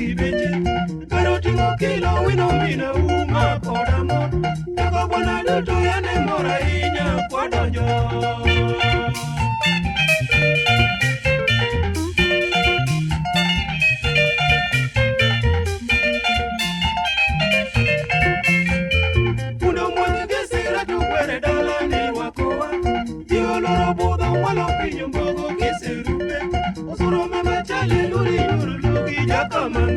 kibeje karotingo kilo wino mine uma koda mon teko bwana duto yane mor ahinya kwadonjo Dala ni wakowa, dioloro budho walo pinyo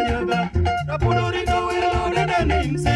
ayaba rapulurito wirorananinse